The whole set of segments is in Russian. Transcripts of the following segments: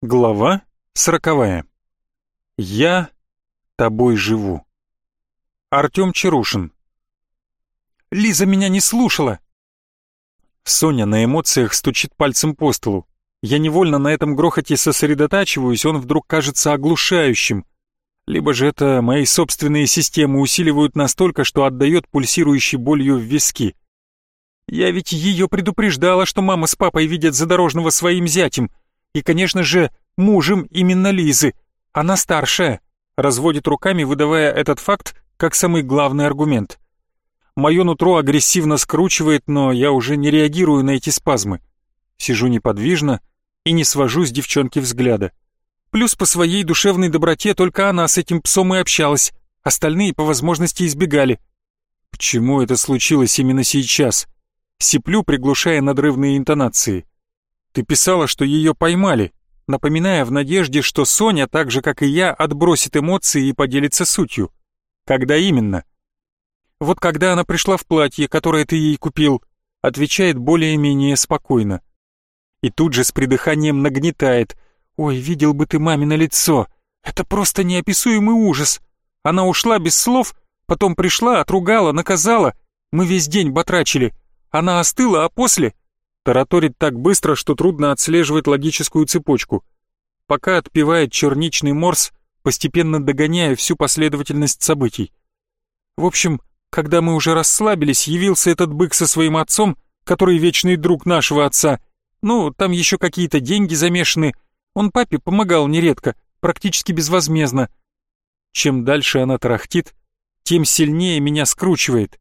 Глава сороковая. Я тобой живу. Артем Чарушин. Лиза меня не слушала. Соня на эмоциях стучит пальцем по столу. Я невольно на этом грохоте сосредотачиваюсь, он вдруг кажется оглушающим. Либо же это мои собственные системы усиливают настолько, что отдает пульсирующей болью в виски. Я ведь ее предупреждала, что мама с папой видят задорожного своим зятем. И, конечно же, мужем именно Лизы. Она старшая. Разводит руками, выдавая этот факт как самый главный аргумент. Мое нутро агрессивно скручивает, но я уже не реагирую на эти спазмы. Сижу неподвижно и не свожу с девчонки взгляда. Плюс по своей душевной доброте только она с этим псом и общалась, остальные по возможности избегали. Почему это случилось именно сейчас? Сиплю, приглушая надрывные интонации. Ты писала, что ее поймали, напоминая в надежде, что Соня, так же как и я, отбросит эмоции и поделится сутью. Когда именно? Вот когда она пришла в платье, которое ты ей купил, отвечает более-менее спокойно. И тут же с придыханием нагнетает. «Ой, видел бы ты мамино лицо! Это просто неописуемый ужас! Она ушла без слов, потом пришла, отругала, наказала. Мы весь день батрачили. Она остыла, а после Тараторит так быстро, что трудно отслеживать логическую цепочку. Пока отпевает черничный морс, постепенно догоняя всю последовательность событий. В общем, когда мы уже расслабились, явился этот бык со своим отцом, который вечный друг нашего отца. Ну, там еще какие-то деньги замешаны. Он папе помогал нередко, практически безвозмездно. Чем дальше она тарахтит, тем сильнее меня скручивает.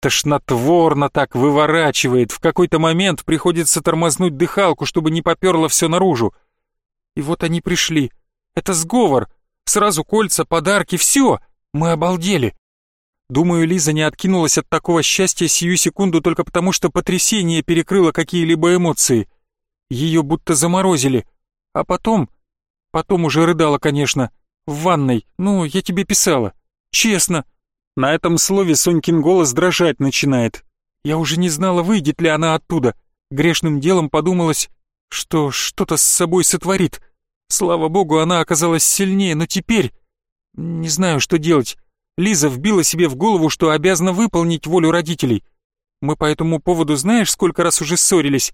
Тошнотворно так выворачивает, в какой-то момент приходится тормознуть дыхалку, чтобы не поперло все наружу. И вот они пришли. Это сговор. Сразу кольца, подарки, все. Мы обалдели. Думаю, Лиза не откинулась от такого счастья сию секунду только потому, что потрясение перекрыло какие-либо эмоции. Ее будто заморозили. А потом... Потом уже рыдала, конечно. В ванной. Ну, я тебе писала. Честно. На этом слове Сонькин голос дрожать начинает. Я уже не знала, выйдет ли она оттуда. Грешным делом подумалось, что что-то с собой сотворит. Слава богу, она оказалась сильнее, но теперь... Не знаю, что делать. Лиза вбила себе в голову, что обязана выполнить волю родителей. Мы по этому поводу знаешь, сколько раз уже ссорились?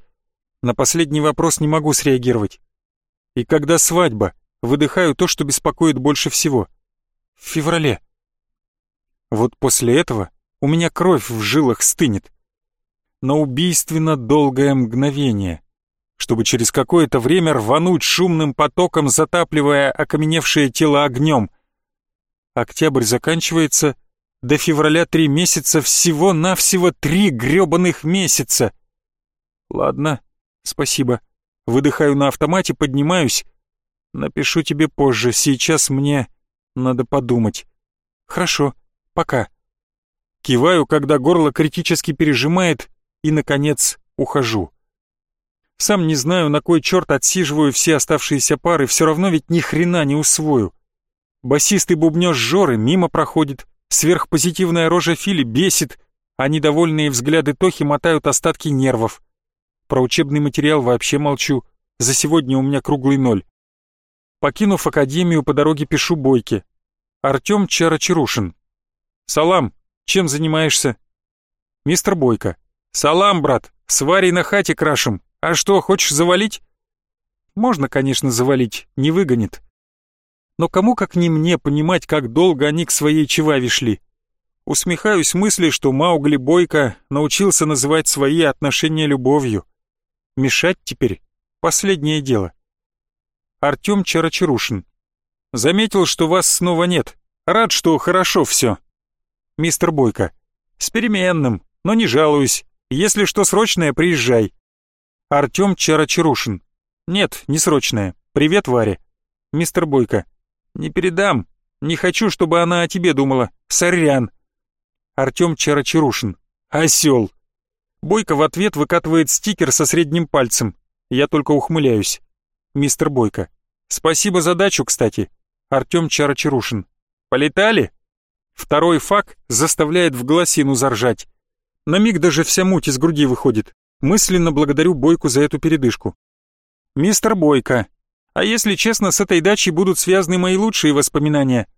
На последний вопрос не могу среагировать. И когда свадьба? Выдыхаю то, что беспокоит больше всего. В феврале. Вот после этого у меня кровь в жилах стынет. На убийственно долгое мгновение, чтобы через какое-то время рвануть шумным потоком, затапливая окаменевшее тело огнем. Октябрь заканчивается, до февраля три месяца, всего-навсего три грёбаных месяца. Ладно, спасибо. Выдыхаю на автомате, поднимаюсь. Напишу тебе позже, сейчас мне надо подумать. Хорошо. Пока. Киваю, когда горло критически пережимает, и, наконец, ухожу. Сам не знаю, на кой черт отсиживаю все оставшиеся пары, все равно ведь ни хрена не усвою. Басистый бубнёж Жоры мимо проходит, сверхпозитивная рожа Фили бесит, а недовольные взгляды Тохи мотают остатки нервов. Про учебный материал вообще молчу, за сегодня у меня круглый ноль. Покинув академию, по дороге пишу Бойке. Артём Чарочарушин. «Салам, чем занимаешься?» «Мистер Бойко». «Салам, брат, с Варей на хате крашем. А что, хочешь завалить?» «Можно, конечно, завалить, не выгонит». Но кому как не мне понимать, как долго они к своей чеваве шли. Усмехаюсь мысли, что Маугли Бойко научился называть свои отношения любовью. Мешать теперь — последнее дело. Артем Чарочарушин. Заметил, что вас снова нет. Рад, что хорошо все мистер Бойко. С переменным, но не жалуюсь. Если что срочное, приезжай. Артём Чарочарушин. Нет, не срочное. Привет, Варе. Мистер Бойко. Не передам. Не хочу, чтобы она о тебе думала. Сорян. Артём Чарочарушин. Осёл. Бойко в ответ выкатывает стикер со средним пальцем. Я только ухмыляюсь. Мистер Бойко. Спасибо за дачу, кстати. Артём Чарочарушин. Полетали? Второй фак заставляет в голосину заржать. На миг даже вся муть из груди выходит. Мысленно благодарю Бойку за эту передышку. «Мистер Бойко, А если честно, с этой дачей будут связаны мои лучшие воспоминания.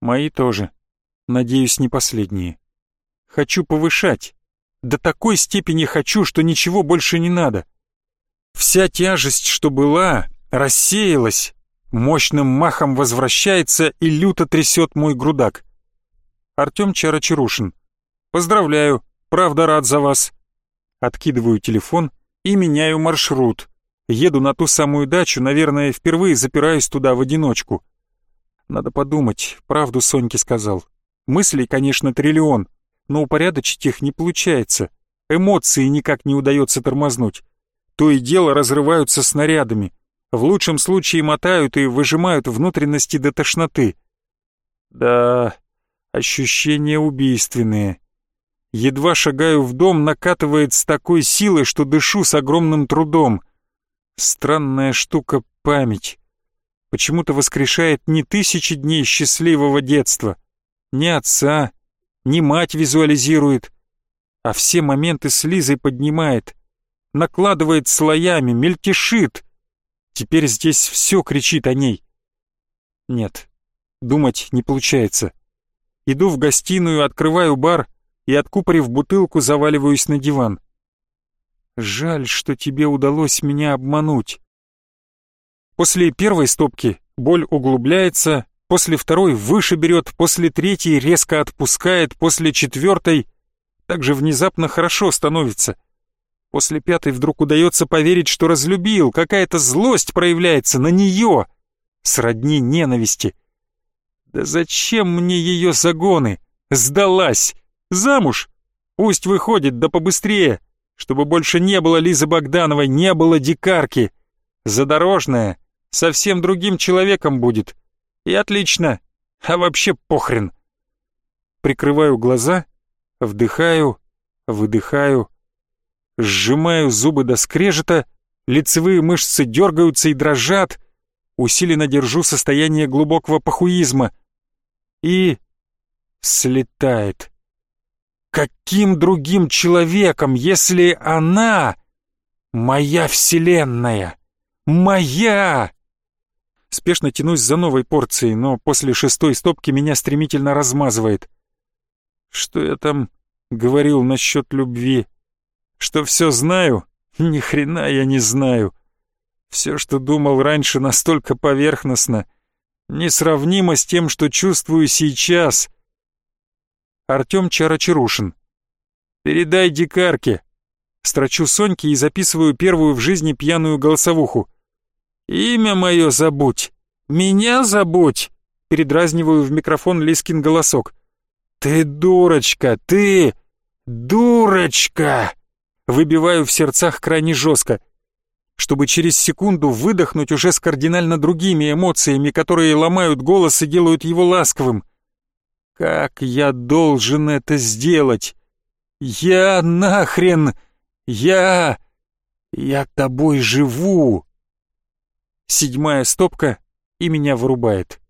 Мои тоже. Надеюсь, не последние. Хочу повышать. До такой степени хочу, что ничего больше не надо. Вся тяжесть, что была, рассеялась, мощным махом возвращается и люто трясет мой грудак. Артем Чарочарушин. Поздравляю, правда рад за вас. Откидываю телефон и меняю маршрут. Еду на ту самую дачу, наверное, впервые запираюсь туда в одиночку. Надо подумать, правду Соньке сказал. Мыслей, конечно, триллион, но упорядочить их не получается. Эмоции никак не удается тормознуть. То и дело разрываются снарядами. В лучшем случае мотают и выжимают внутренности до тошноты. Да, ощущения убийственные. Едва шагаю в дом, накатывает с такой силой, что дышу с огромным трудом. Странная штука память. Почему-то воскрешает не тысячи дней счастливого детства, ни отца, ни мать визуализирует, а все моменты с Лизой поднимает, накладывает слоями, мельтешит. Теперь здесь все кричит о ней. Нет, думать не получается. Иду в гостиную, открываю бар и, откупорив бутылку, заваливаюсь на диван. Жаль, что тебе удалось меня обмануть. После первой стопки боль углубляется, после второй выше берет, после третьей резко отпускает, после четвертой также внезапно хорошо становится. После пятой вдруг удается поверить, что разлюбил, какая-то злость проявляется на нее, сродни ненависти. Да зачем мне ее загоны? Сдалась! Замуж! Пусть выходит, да побыстрее! чтобы больше не было Лизы Богдановой, не было дикарки. Задорожная совсем другим человеком будет. И отлично. А вообще похрен. Прикрываю глаза, вдыхаю, выдыхаю, сжимаю зубы до скрежета, лицевые мышцы дергаются и дрожат, усиленно держу состояние глубокого похуизма и слетает. Каким другим человеком, если она моя вселенная? Моя! Спешно тянусь за новой порцией, но после шестой стопки меня стремительно размазывает. Что я там говорил насчет любви? Что все знаю? Ни хрена я не знаю. Все, что думал раньше, настолько поверхностно, несравнимо с тем, что чувствую сейчас — Артем Чарочарушин. «Передай дикарке». Строчу Соньке и записываю первую в жизни пьяную голосовуху. «Имя мое забудь! Меня забудь!» Передразниваю в микрофон Лискин голосок. «Ты дурочка! Ты дурочка!» Выбиваю в сердцах крайне жестко, чтобы через секунду выдохнуть уже с кардинально другими эмоциями, которые ломают голос и делают его ласковым. Как я должен это сделать? Я нахрен... Я... Я тобой живу. Седьмая стопка, и меня вырубает.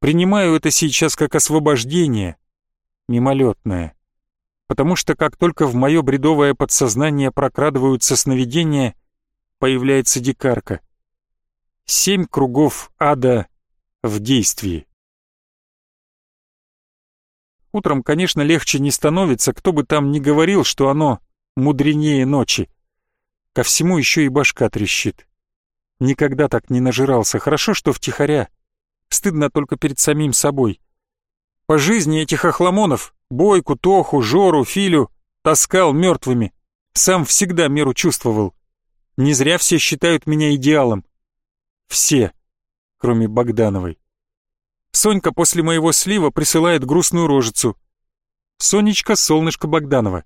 Принимаю это сейчас как освобождение, мимолетное. Потому что как только в мое бредовое подсознание прокрадываются сновидения, появляется дикарка. Семь кругов ада в действии. Утром, конечно, легче не становится, кто бы там ни говорил, что оно мудренее ночи. Ко всему еще и башка трещит. Никогда так не нажирался, хорошо, что втихаря. Стыдно только перед самим собой. По жизни этих охламонов, Бойку, Тоху, Жору, Филю, таскал мертвыми. Сам всегда меру чувствовал. Не зря все считают меня идеалом. Все, кроме Богдановой. Сонька после моего слива присылает грустную рожицу. Сонечка солнышко Богданова.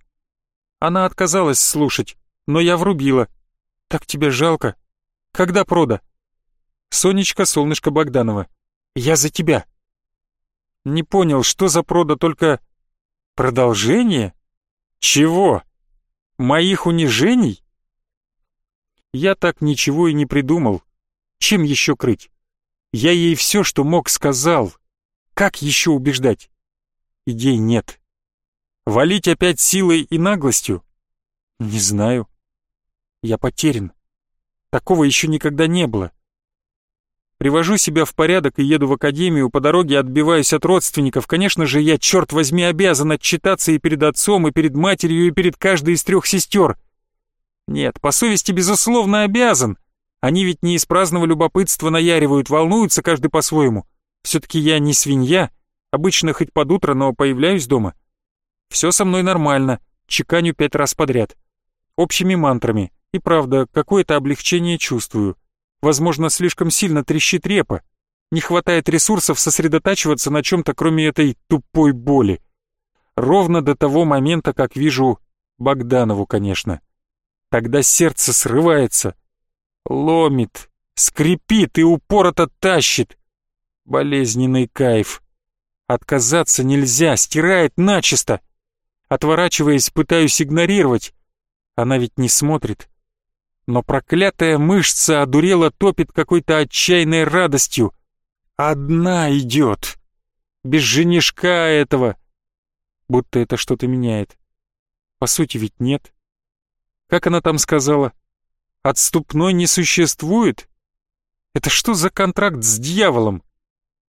Она отказалась слушать, но я врубила. Так тебе жалко. Когда прода? Сонечка солнышко Богданова. Я за тебя. Не понял, что за прода, только... Продолжение? Чего? Моих унижений? Я так ничего и не придумал. Чем еще крыть? Я ей все, что мог, сказал. Как еще убеждать? Идей нет. Валить опять силой и наглостью? Не знаю. Я потерян. Такого еще никогда не было. Привожу себя в порядок и еду в академию, по дороге отбиваюсь от родственников. Конечно же, я, черт возьми, обязан отчитаться и перед отцом, и перед матерью, и перед каждой из трех сестер. Нет, по совести, безусловно, обязан. Они ведь не из праздного любопытства наяривают, волнуются каждый по-своему. Все-таки я не свинья, обычно хоть под утро, но появляюсь дома. Все со мной нормально, чеканю пять раз подряд. Общими мантрами. И правда, какое-то облегчение чувствую. Возможно, слишком сильно трещит репа. Не хватает ресурсов сосредотачиваться на чем-то, кроме этой тупой боли. Ровно до того момента, как вижу Богданову, конечно. Тогда сердце срывается, ломит, скрипит и упорото тащит. Болезненный кайф. Отказаться нельзя, стирает начисто. Отворачиваясь, пытаюсь игнорировать. Она ведь не смотрит но проклятая мышца одурела топит какой-то отчаянной радостью. Одна идет. Без женишка этого. Будто это что-то меняет. По сути ведь нет. Как она там сказала? Отступной не существует? Это что за контракт с дьяволом?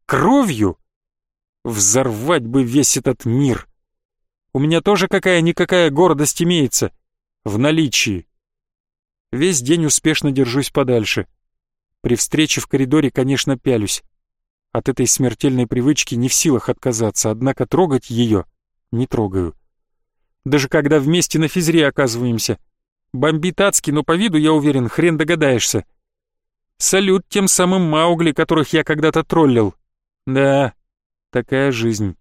Кровью? Взорвать бы весь этот мир. У меня тоже какая-никакая гордость имеется. В наличии. Весь день успешно держусь подальше. При встрече в коридоре, конечно, пялюсь. От этой смертельной привычки не в силах отказаться, однако трогать ее не трогаю. Даже когда вместе на физре оказываемся. Бомбит адски, но по виду, я уверен, хрен догадаешься. Салют тем самым Маугли, которых я когда-то троллил. Да, такая жизнь.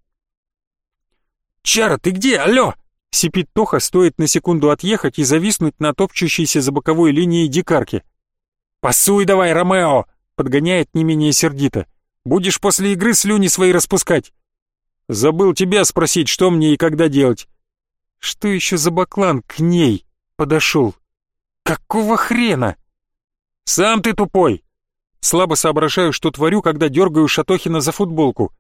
«Чара, ты где? Алло!» Сипит Тоха, стоит на секунду отъехать и зависнуть на топчущейся за боковой линией дикарки. «Пасуй давай, Ромео!» — подгоняет не менее сердито. «Будешь после игры слюни свои распускать!» «Забыл тебя спросить, что мне и когда делать!» «Что еще за баклан к ней?» — подошел. «Какого хрена?» «Сам ты тупой!» Слабо соображаю, что творю, когда дергаю Шатохина за футболку.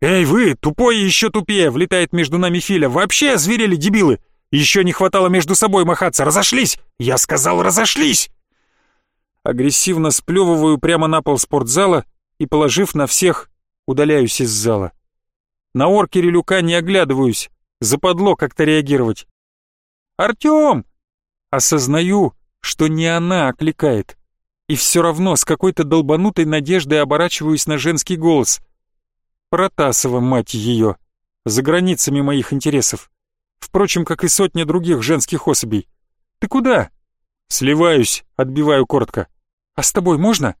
«Эй, вы, тупой и еще тупее!» — влетает между нами Филя. «Вообще озверели, дебилы! Еще не хватало между собой махаться! Разошлись! Я сказал, разошлись!» Агрессивно сплевываю прямо на пол спортзала и, положив на всех, удаляюсь из зала. На орке Релюка не оглядываюсь, западло как-то реагировать. «Артем!» Осознаю, что не она окликает. И все равно с какой-то долбанутой надеждой оборачиваюсь на женский голос — Протасова, мать ее, за границами моих интересов. Впрочем, как и сотня других женских особей. Ты куда? Сливаюсь, отбиваю коротко. А с тобой можно?